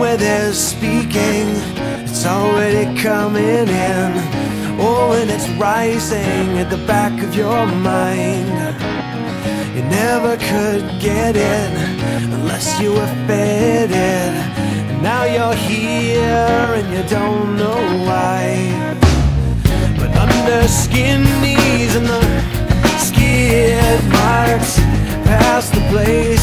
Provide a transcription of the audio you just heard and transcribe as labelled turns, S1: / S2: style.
S1: where there's speaking, it's already coming in. Oh, and it's rising at the back of your mind. You never could get it unless you were fed it. Now you're here and you don't know why. But under skin knees and the skid marks past the place.